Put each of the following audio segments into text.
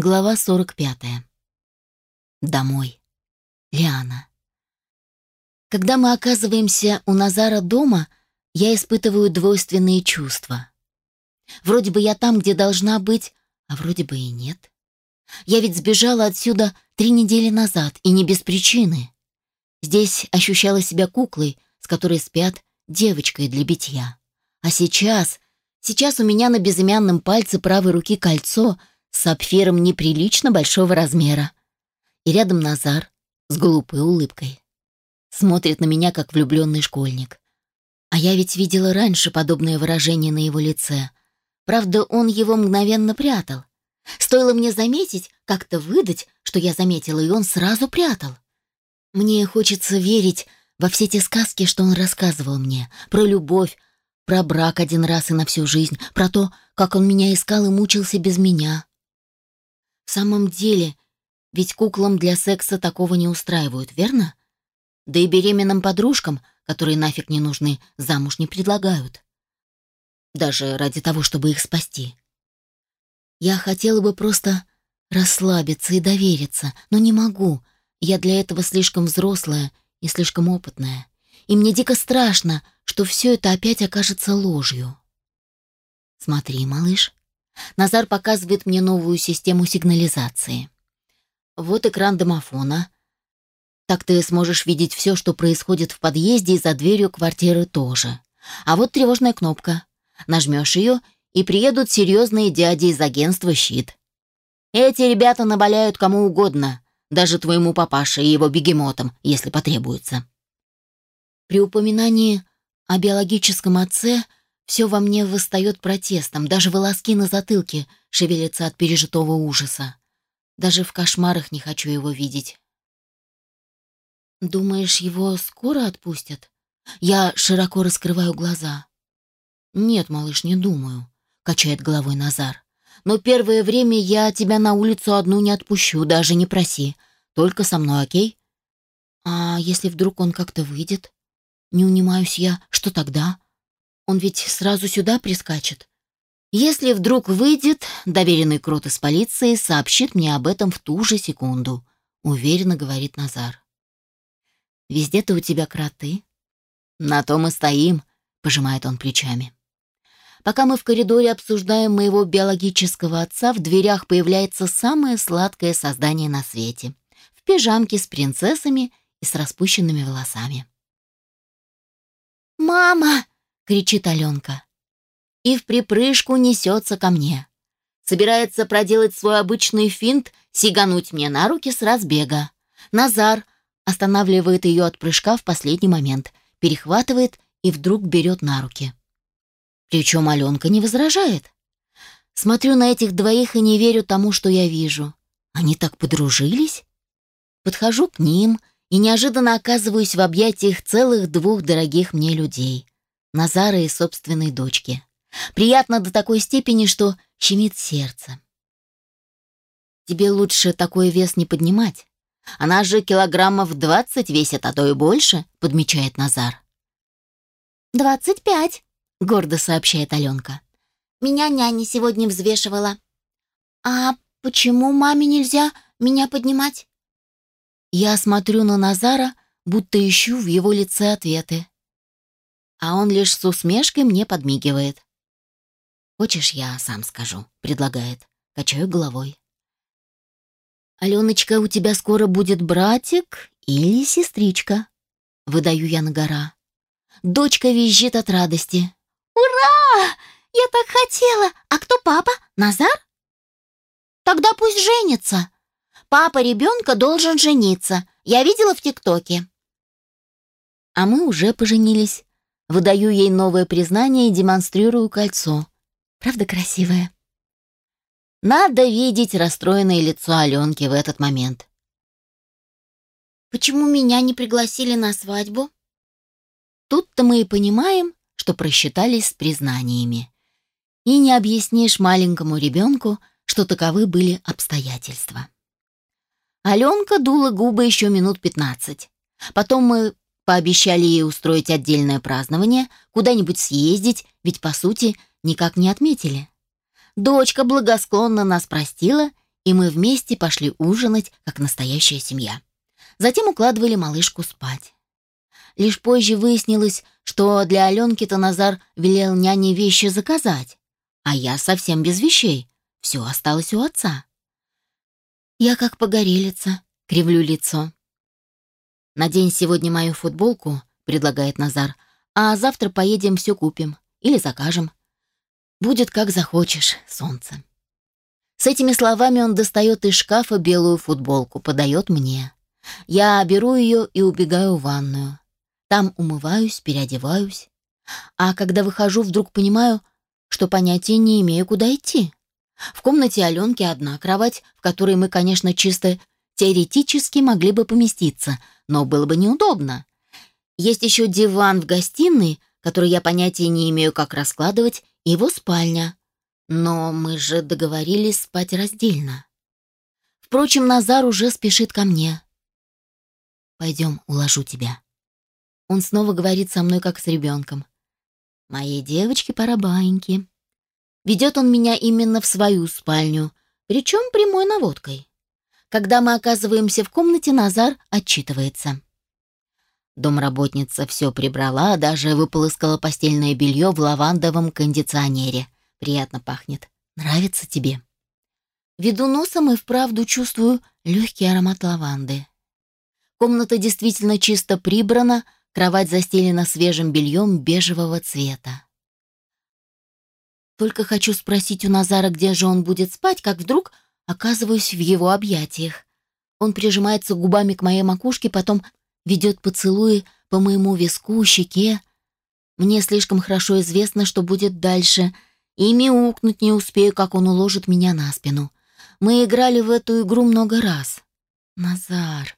Глава 45. Домой. Лиана. Когда мы оказываемся у Назара дома, я испытываю двойственные чувства. Вроде бы я там, где должна быть, а вроде бы и нет. Я ведь сбежала отсюда три недели назад, и не без причины. Здесь ощущала себя куклой, с которой спят девочкой для битья. А сейчас, сейчас у меня на безымянном пальце правой руки кольцо — сапфиром неприлично большого размера. И рядом Назар с глупой улыбкой. Смотрит на меня, как влюбленный школьник. А я ведь видела раньше подобное выражение на его лице. Правда, он его мгновенно прятал. Стоило мне заметить, как-то выдать, что я заметила, и он сразу прятал. Мне хочется верить во все те сказки, что он рассказывал мне, про любовь, про брак один раз и на всю жизнь, про то, как он меня искал и мучился без меня, в самом деле, ведь куклам для секса такого не устраивают, верно? Да и беременным подружкам, которые нафиг не нужны, замуж не предлагают. Даже ради того, чтобы их спасти. Я хотела бы просто расслабиться и довериться, но не могу. Я для этого слишком взрослая и слишком опытная. И мне дико страшно, что все это опять окажется ложью. Смотри, малыш, Назар показывает мне новую систему сигнализации. Вот экран домофона. Так ты сможешь видеть все, что происходит в подъезде и за дверью квартиры тоже. А вот тревожная кнопка. Нажмешь ее, и приедут серьезные дяди из агентства «Щит». Эти ребята наболяют кому угодно, даже твоему папаше и его бегемотам, если потребуется. При упоминании о биологическом отце – все во мне восстает протестом, даже волоски на затылке шевелятся от пережитого ужаса. Даже в кошмарах не хочу его видеть. «Думаешь, его скоро отпустят?» Я широко раскрываю глаза. «Нет, малыш, не думаю», — качает головой Назар. «Но первое время я тебя на улицу одну не отпущу, даже не проси. Только со мной, окей?» «А если вдруг он как-то выйдет?» «Не унимаюсь я. Что тогда?» Он ведь сразу сюда прискачет. Если вдруг выйдет, доверенный крот из полиции сообщит мне об этом в ту же секунду, уверенно говорит Назар. Везде-то у тебя кроты. На том и стоим, пожимает он плечами. Пока мы в коридоре обсуждаем моего биологического отца, в дверях появляется самое сладкое создание на свете. В пижамке с принцессами и с распущенными волосами. «Мама!» Кричит Аленка. И в припрыжку несется ко мне. Собирается проделать свой обычный финт, сигануть мне на руки с разбега. Назар останавливает ее от прыжка в последний момент, перехватывает и вдруг берет на руки. Причем Аленка не возражает. Смотрю на этих двоих и не верю тому, что я вижу. Они так подружились? Подхожу к ним и неожиданно оказываюсь в объятиях целых двух дорогих мне людей. Назара и собственной дочки. Приятно до такой степени, что щемит сердце. Тебе лучше такой вес не поднимать. Она же килограммов двадцать весит, а то и больше, подмечает Назар. «Двадцать пять», — гордо сообщает Аленка. «Меня няня сегодня взвешивала». «А почему маме нельзя меня поднимать?» Я смотрю на Назара, будто ищу в его лице ответы а он лишь с усмешкой мне подмигивает. «Хочешь, я сам скажу?» — предлагает. Качаю головой. «Аленочка, у тебя скоро будет братик или сестричка?» Выдаю я на гора. Дочка визжит от радости. «Ура! Я так хотела! А кто папа? Назар?» «Тогда пусть женится. Папа ребенка должен жениться. Я видела в ТикТоке». А мы уже поженились. Выдаю ей новое признание и демонстрирую кольцо. Правда красивое? Надо видеть расстроенное лицо Аленки в этот момент. «Почему меня не пригласили на свадьбу?» Тут-то мы и понимаем, что просчитались с признаниями. И не объяснишь маленькому ребенку, что таковы были обстоятельства. Аленка дула губы еще минут пятнадцать. Потом мы Пообещали ей устроить отдельное празднование, куда-нибудь съездить, ведь, по сути, никак не отметили. Дочка благосклонно нас простила и мы вместе пошли ужинать, как настоящая семья. Затем укладывали малышку спать. Лишь позже выяснилось, что для Аленки-то Назар велел няне вещи заказать, а я совсем без вещей. Все осталось у отца. Я как погорелица, кривлю лицо. «Надень сегодня мою футболку», — предлагает Назар, «а завтра поедем все купим или закажем. Будет как захочешь, солнце». С этими словами он достает из шкафа белую футболку, подает мне. Я беру ее и убегаю в ванную. Там умываюсь, переодеваюсь. А когда выхожу, вдруг понимаю, что понятия не имею, куда идти. В комнате Аленки одна кровать, в которой мы, конечно, чисто теоретически могли бы поместиться, но было бы неудобно. Есть еще диван в гостиной, который я понятия не имею, как раскладывать, и его спальня. Но мы же договорились спать раздельно. Впрочем, Назар уже спешит ко мне. «Пойдем, уложу тебя». Он снова говорит со мной, как с ребенком. «Моей девочке пора баньки». Ведет он меня именно в свою спальню, причем прямой наводкой. Когда мы оказываемся в комнате, Назар отчитывается. Домработница все прибрала, даже выполоскала постельное белье в лавандовом кондиционере — Приятно пахнет. Нравится тебе?» Веду носом и вправду чувствую легкий аромат лаванды. Комната действительно чисто прибрана, кровать застелена свежим бельем бежевого цвета. Только хочу спросить у Назара, где же он будет спать, как вдруг оказываюсь в его объятиях. Он прижимается губами к моей макушке, потом ведет поцелуи по моему виску, щеке. Мне слишком хорошо известно, что будет дальше — и мяукнуть не успею, как он уложит меня на спину. Мы играли в эту игру много раз. Назар.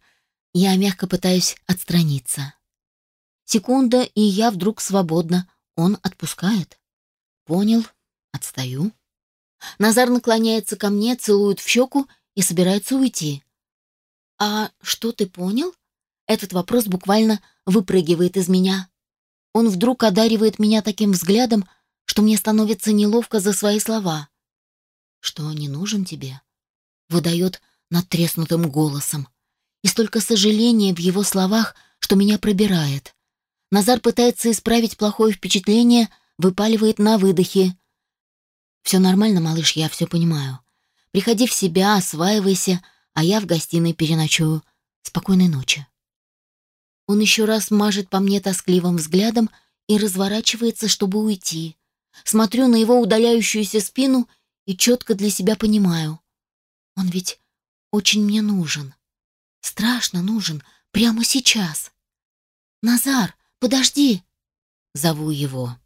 Я мягко пытаюсь отстраниться. Секунда, и я вдруг свободна. Он отпускает. Понял. Отстаю. Назар наклоняется ко мне, целует в щеку и собирается уйти. «А что ты понял?» Этот вопрос буквально выпрыгивает из меня. Он вдруг одаривает меня таким взглядом, что мне становится неловко за свои слова. «Что не нужен тебе?» выдает надтреснутым голосом. И столько сожаления в его словах, что меня пробирает. Назар пытается исправить плохое впечатление, выпаливает на выдохе. «Все нормально, малыш, я все понимаю. Приходи в себя, осваивайся, а я в гостиной переночую. Спокойной ночи». Он еще раз мажет по мне тоскливым взглядом и разворачивается, чтобы уйти. Смотрю на его удаляющуюся спину и четко для себя понимаю. Он ведь очень мне нужен. Страшно нужен. Прямо сейчас. «Назар, подожди!» Зову его.